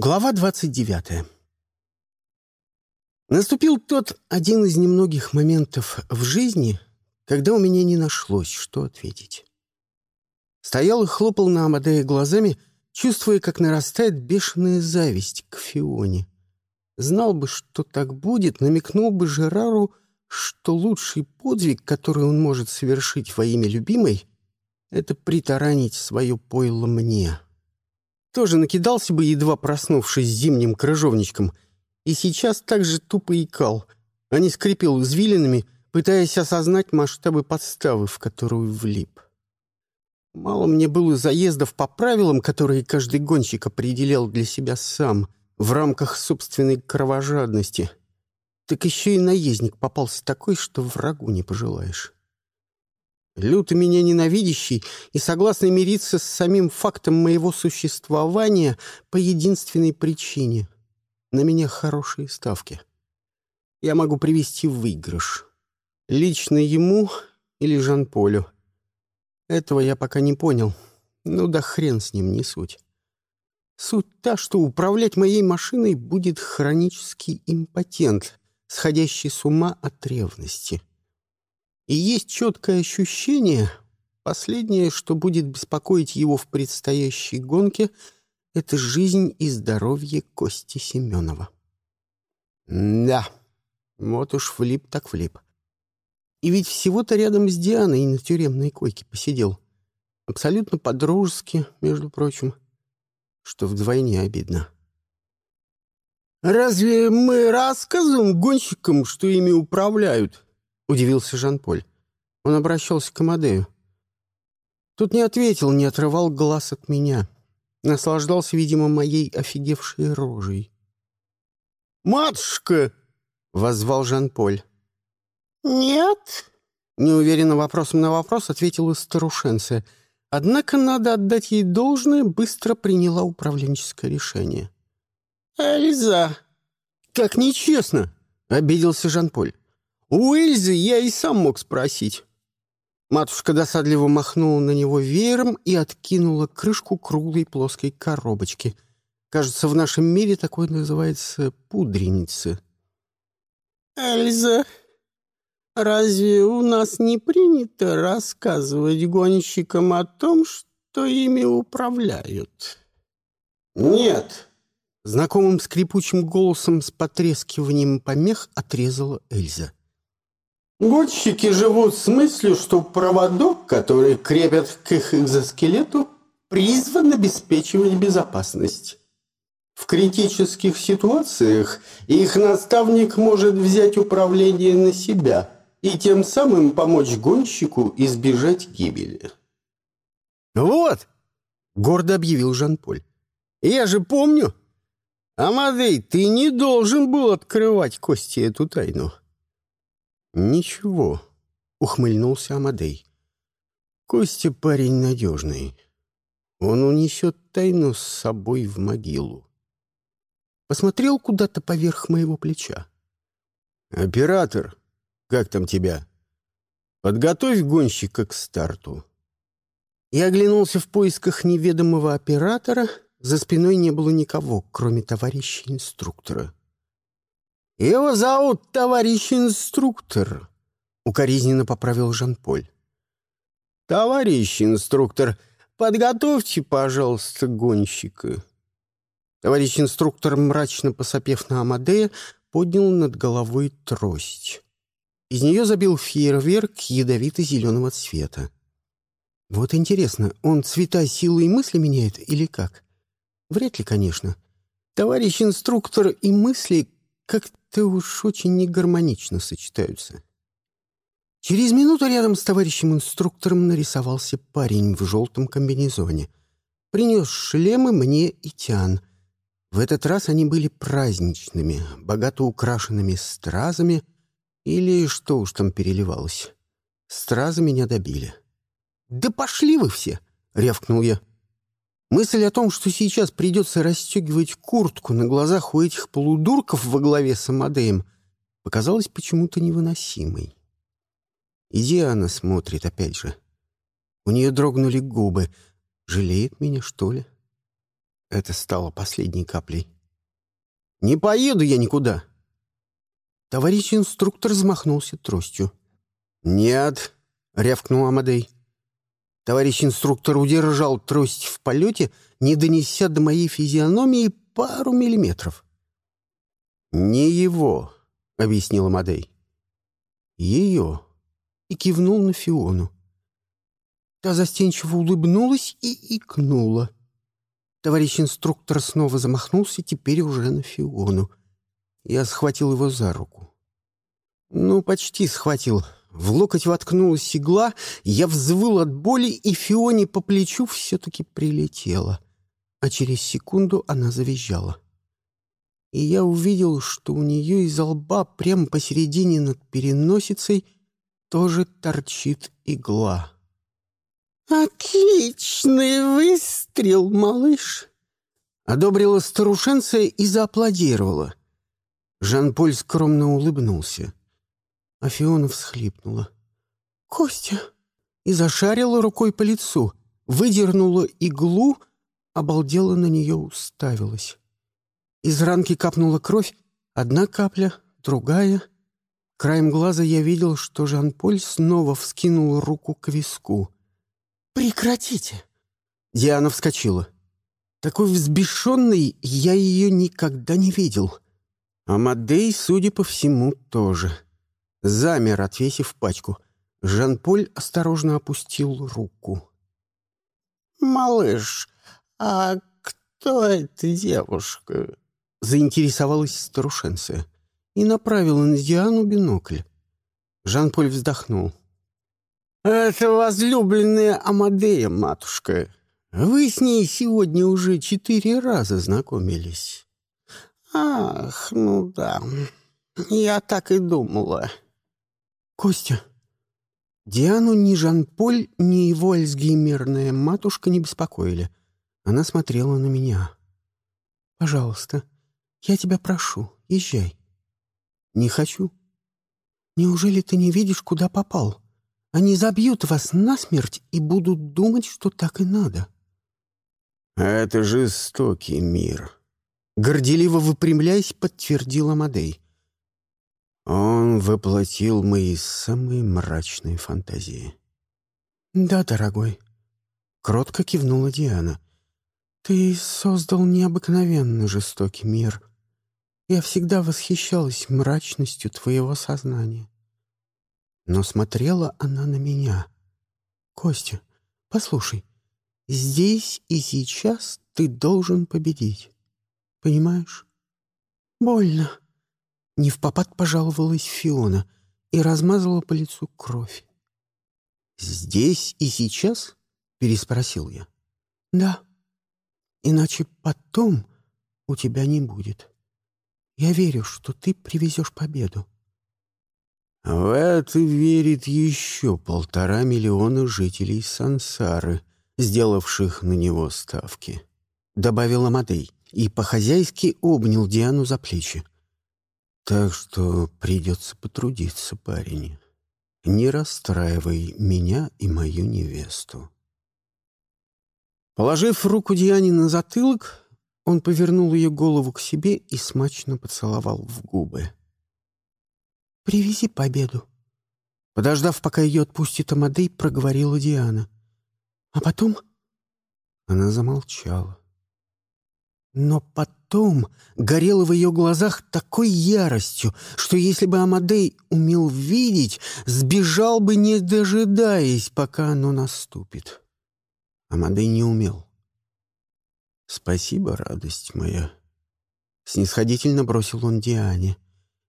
Глава двадцать девятая. Наступил тот один из немногих моментов в жизни, когда у меня не нашлось, что ответить. Стоял и хлопал на Амадея глазами, чувствуя, как нарастает бешеная зависть к Фионе. Знал бы, что так будет, намекнул бы Жерару, что лучший подвиг, который он может совершить во имя любимой, — это притаранить свое пойло мне. Тоже накидался бы, едва проснувшись зимним крыжовничком, и сейчас так же тупо икал, а не скрипел извилинами, пытаясь осознать масштабы подставы, в которую влип. Мало мне было заездов по правилам, которые каждый гонщик определял для себя сам — в рамках собственной кровожадности. Так еще и наездник попался такой, что врагу не пожелаешь. Люто меня ненавидящий и согласный мириться с самим фактом моего существования по единственной причине. На меня хорошие ставки. Я могу привести выигрыш. Лично ему или Жан-Полю. Этого я пока не понял. Ну да хрен с ним, не суть. Суть та, что управлять моей машиной будет хронический импотент, сходящий с ума от ревности. И есть четкое ощущение, последнее, что будет беспокоить его в предстоящей гонке, это жизнь и здоровье Кости Семенова. Да, вот уж влип так влип. И ведь всего-то рядом с Дианой на тюремной койке посидел. Абсолютно по-дружески, между прочим что вдвойне обидно. «Разве мы рассказываем гонщикам, что ими управляют?» — удивился Жан-Поль. Он обращался к Амадею. Тут не ответил, не отрывал глаз от меня. Наслаждался, видимо, моей офигевшей рожей. «Матушка!» — воззвал Жан-Поль. «Нет?» — неуверенно вопросом на вопрос ответила старушенция — Однако, надо отдать ей должное, быстро приняла управленческое решение. «Эльза!» «Как нечестно!» — обиделся Жан-Поль. «У Эльзы я и сам мог спросить». Матушка досадливо махнула на него веером и откинула крышку круглой плоской коробочки. Кажется, в нашем мире такое называется пудреница. «Эльза, Разве у нас не принято рассказывать гонщикам о том, что ими управляют? Нет. Знакомым скрипучим голосом с потрескиванием помех отрезала Эльза. Гонщики живут с мыслью, что проводок, который крепят к их экзоскелету, призван обеспечивать безопасность. В критических ситуациях их наставник может взять управление на себя – и тем самым помочь гонщику избежать гибели. «Вот!» — гордо объявил Жан-Поль. «Я же помню! Амадей, ты не должен был открывать Кости эту тайну!» «Ничего», — ухмыльнулся Амадей. «Костя парень надежный. Он унесет тайну с собой в могилу». Посмотрел куда-то поверх моего плеча. «Оператор, как там тебя? Подготовь гонщика к старту». Я оглянулся в поисках неведомого оператора. За спиной не было никого, кроме товарища инструктора. «Его зовут товарищ инструктор», — укоризненно поправил Жан-Поль. «Товарищ инструктор, подготовьте, пожалуйста, гонщика». Товарищ инструктор, мрачно посопев на Амадея, поднял над головой трость. Из нее забил фейерверк ядовито-зеленого цвета. Вот интересно, он цвета силы и мысли меняет или как? Вряд ли, конечно. Товарищ инструктор и мысли как-то уж очень негармонично сочетаются. Через минуту рядом с товарищем инструктором нарисовался парень в желтом комбинезоне. Принес шлемы мне и Тян. В этот раз они были праздничными, богато украшенными стразами — или что уж там переливалось. Стразы меня добили. «Да пошли вы все!» — рявкнул я. Мысль о том, что сейчас придется расстегивать куртку на глазах у этих полудурков во главе с Амадеем, показалась почему-то невыносимой. И Диана смотрит опять же. У нее дрогнули губы. Жалеет меня, что ли? Это стало последней каплей. «Не поеду я никуда!» Товарищ инструктор замахнулся тростью. «Нет!» — рявкнул Амадей. Товарищ инструктор удержал трость в полете, не донеся до моей физиономии пару миллиметров. «Не его», — объяснил Амадей. «Ее», — и кивнул на Фиону. Та застенчиво улыбнулась и икнула. Товарищ инструктор снова замахнулся, теперь уже на Фиону. Я схватил его за руку. Ну, почти схватил. В локоть воткнулась игла, я взвыл от боли, и Фионе по плечу все-таки прилетела. А через секунду она завизжала. И я увидел, что у нее из лба прямо посередине над переносицей тоже торчит игла. «Отличный выстрел, малыш!» Одобрила старушенция и зааплодировала. Жан-Поль скромно улыбнулся. А Фиона всхлипнула. «Костя!» И зашарила рукой по лицу, выдернула иглу, обалдела на нее уставилась. Из ранки капнула кровь, одна капля, другая. Краем глаза я видел, что Жан-Поль снова вскинул руку к виску. «Прекратите!» Диана вскочила. Такой взбешенной я ее никогда не видел. Амадей, судя по всему, тоже. Замер, отвесив пачку. Жан-Поль осторожно опустил руку. «Малыш, а кто эта девушка?» Заинтересовалась старушенция и направила на Диану бинокль. Жан-Поль вздохнул. «Это возлюбленная Амадея, матушка. Вы с ней сегодня уже четыре раза знакомились». «Ах, ну да, я так и думала». «Костя, Диану ни Жан-Поль, ни его матушка не беспокоили. Она смотрела на меня. «Пожалуйста, я тебя прошу, езжай». «Не хочу». «Неужели ты не видишь, куда попал?» Они забьют вас насмерть и будут думать, что так и надо». «Это жестокий мир», — горделиво выпрямляясь, подтвердила Мадей. «Он воплотил мои самые мрачные фантазии». «Да, дорогой», — кротко кивнула Диана. «Ты создал необыкновенно жестокий мир. Я всегда восхищалась мрачностью твоего сознания. Но смотрела она на меня. «Костя, послушай, здесь и сейчас ты должен победить. Понимаешь?» «Больно». Не в попад пожаловалась Фиона и размазала по лицу кровь. «Здесь и сейчас?» — переспросил я. «Да. Иначе потом у тебя не будет. Я верю, что ты привезешь победу. В это верит еще полтора миллиона жителей Сансары, сделавших на него ставки. Добавила Мадей и по-хозяйски обнял Диану за плечи. Так что придется потрудиться, парень. Не расстраивай меня и мою невесту. Положив руку Диане на затылок, он повернул ее голову к себе и смачно поцеловал в губы. «Привези победу». Подождав, пока ее отпустит Амадей, проговорила Диана. «А потом...» Она замолчала. Но потом горело в ее глазах такой яростью, что если бы Амадей умел видеть, сбежал бы, не дожидаясь, пока оно наступит. Амадей не умел. «Спасибо, радость моя», — снисходительно бросил он Диане.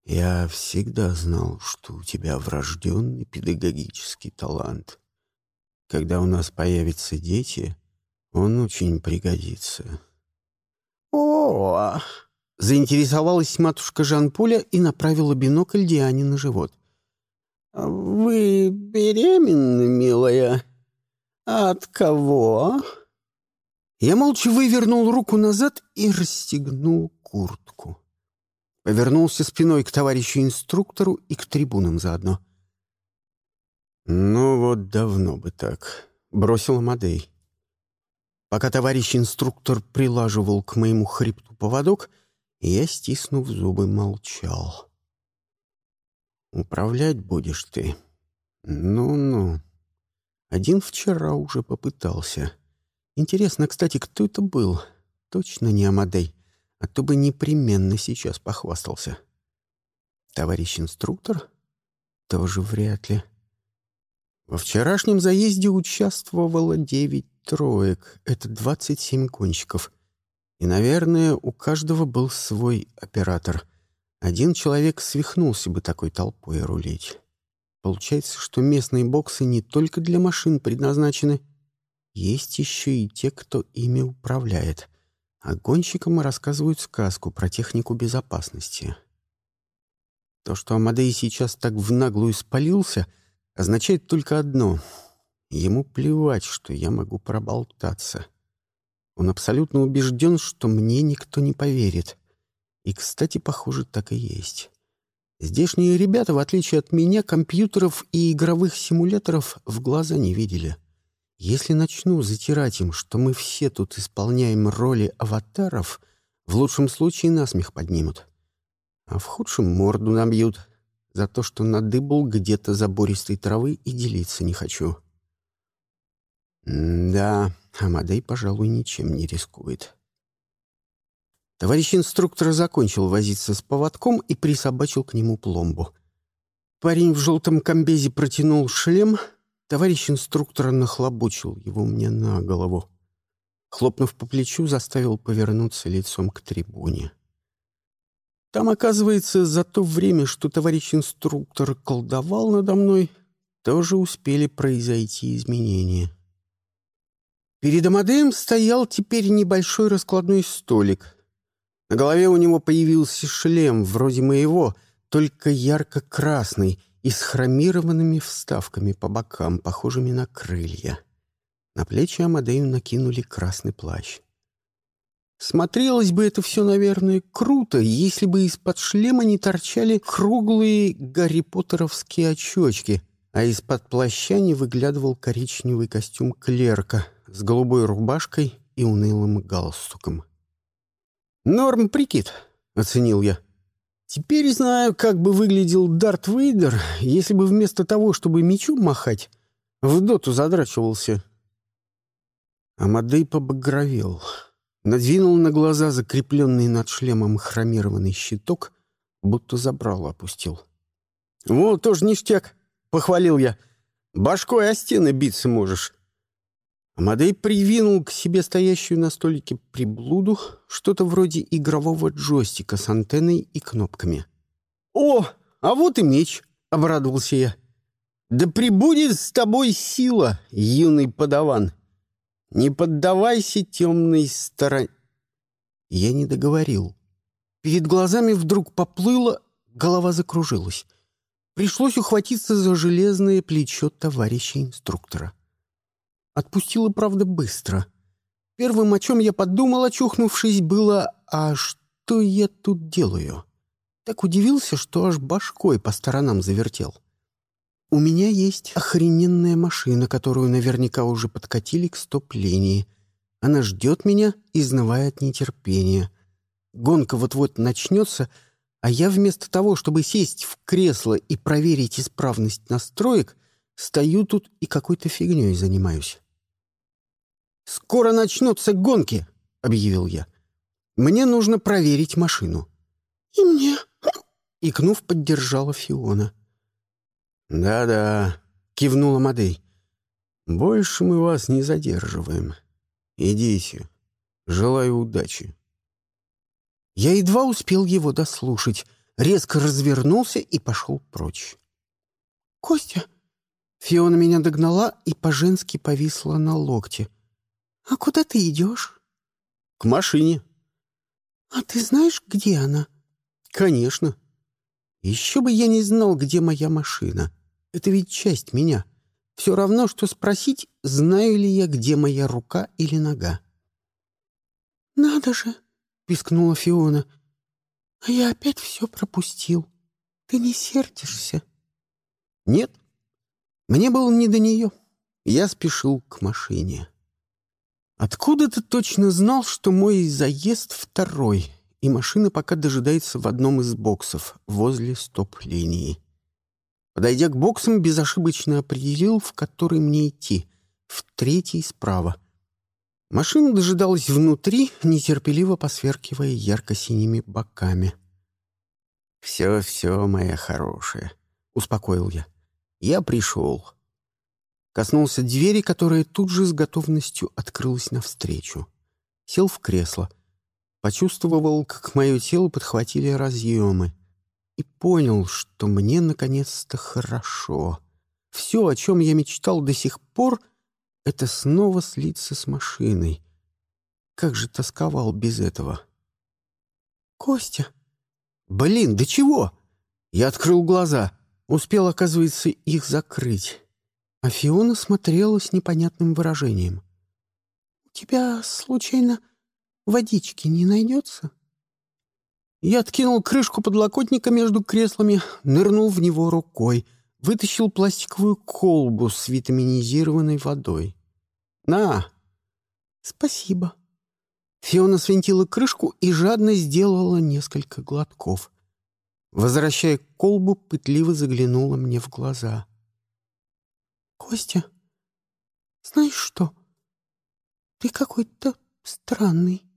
Я всегда знал, что у тебя врожденный педагогический талант. Когда у нас появятся дети, он очень пригодится. О, заинтересовалась матушка Жан-Поля и направила бинокль Диане на живот. «Вы беременны, милая? От кого?» Я молча вывернул руку назад и расстегнул куртку. Повернулся спиной к товарищу инструктору и к трибунам заодно. «Ну вот давно бы так», — бросил Мадей. Пока товарищ инструктор прилаживал к моему хребту поводок, я, стиснув зубы, молчал. «Управлять будешь ты? Ну-ну. Один вчера уже попытался. Интересно, кстати, кто это был? Точно не Амадей, а то бы непременно сейчас похвастался. Товарищ инструктор? Тоже вряд ли. Во вчерашнем заезде участвовало девять троек. Это двадцать семь гонщиков. И, наверное, у каждого был свой оператор. Один человек свихнулся бы такой толпой рулить. Получается, что местные боксы не только для машин предназначены. Есть еще и те, кто ими управляет. А гонщикам рассказывают сказку про технику безопасности. То, что Амадей сейчас так в наглую спалился — означает только одно. Ему плевать, что я могу проболтаться. Он абсолютно убежден, что мне никто не поверит. И, кстати, похоже, так и есть. Здешние ребята, в отличие от меня, компьютеров и игровых симуляторов в глаза не видели. Если начну затирать им, что мы все тут исполняем роли аватаров, в лучшем случае насмех поднимут. А в худшем морду набьют, за то, что надыбал где-то забористой травы и делиться не хочу. Да, Амадей, пожалуй, ничем не рискует. Товарищ инструктор закончил возиться с поводком и присобачил к нему пломбу. Парень в желтом комбезе протянул шлем, товарищ инструктора нахлобучил его мне на голову. Хлопнув по плечу, заставил повернуться лицом к трибуне. Там, оказывается, за то время, что товарищ инструктор колдовал надо мной, тоже успели произойти изменения. Перед Амадеем стоял теперь небольшой раскладной столик. На голове у него появился шлем, вроде моего, только ярко-красный и с хромированными вставками по бокам, похожими на крылья. На плечи Амадею накинули красный плащ. Смотрелось бы это все, наверное, круто, если бы из-под шлема не торчали круглые Гарри Поттеровские очечки, а из-под плаща не выглядывал коричневый костюм клерка с голубой рубашкой и унылым галстуком. «Норм прикид», — оценил я. «Теперь знаю, как бы выглядел Дарт Вейдер, если бы вместо того, чтобы мечом махать, в доту задрачивался». Амадей побагровел надвинул на глаза закрепленный над шлемом хромированный щиток, будто забрал опустил. «Вот тоже ништяк!» — похвалил я. «Башкой о стены биться можешь». Амадей привинул к себе стоящую на столике приблуду что-то вроде игрового джойстика с антенной и кнопками. «О, а вот и меч!» — обрадовался я. «Да прибудет с тобой сила, юный подаван!» Не поддавайся темной стороне. Я не договорил. Перед глазами вдруг поплыло, голова закружилась. Пришлось ухватиться за железное плечо товарища инструктора. Отпустила, правда, быстро. Первым, о чем я подумал, очухнувшись, было «А что я тут делаю?» Так удивился, что аж башкой по сторонам завертел. — у меня есть охрененная машина, которую наверняка уже подкатили к стоп-линии. Она ждет меня, изнывая от нетерпения. Гонка вот-вот начнется, а я вместо того, чтобы сесть в кресло и проверить исправность настроек, стою тут и какой-то фигней занимаюсь. «Скоро начнутся гонки», — объявил я. «Мне нужно проверить машину». «И мне», — икнув, поддержала Фиона. «Да-да», — кивнула Мадей. «Больше мы вас не задерживаем. Идите. Желаю удачи». Я едва успел его дослушать, резко развернулся и пошел прочь. «Костя!» Фиона меня догнала и по-женски повисла на локте. «А куда ты идешь?» «К машине». «А ты знаешь, где она?» «Конечно. Еще бы я не знал, где моя машина. Это ведь часть меня. Все равно, что спросить, знаю ли я, где моя рука или нога. «Надо же!» — пискнула Фиона. «А я опять все пропустил. Ты не сердишься?» «Нет. Мне было не до нее. Я спешил к машине». Откуда ты точно знал, что мой заезд второй, и машина пока дожидается в одном из боксов возле стоп-линии? Подойдя к боксам, безошибочно определил, в который мне идти. В третий справа. Машина дожидалась внутри, нетерпеливо посверкивая ярко-синими боками. «Все, все, моя хорошая», — успокоил я. «Я пришел». Коснулся двери, которая тут же с готовностью открылась навстречу. Сел в кресло. Почувствовал, как мое тело подхватили разъемы. И понял, что мне наконец-то хорошо. Все, о чем я мечтал до сих пор, — это снова слиться с машиной. Как же тосковал без этого. «Костя!» «Блин, да чего?» Я открыл глаза. Успел, оказывается, их закрыть. А Фиона смотрела с непонятным выражением. «У тебя, случайно, водички не найдется?» Я откинул крышку подлокотника между креслами, нырнул в него рукой, вытащил пластиковую колбу с витаминизированной водой. «На!» «Спасибо». Фиона свинтила крышку и жадно сделала несколько глотков. Возвращая колбу, пытливо заглянула мне в глаза. «Костя, знаешь что? Ты какой-то странный».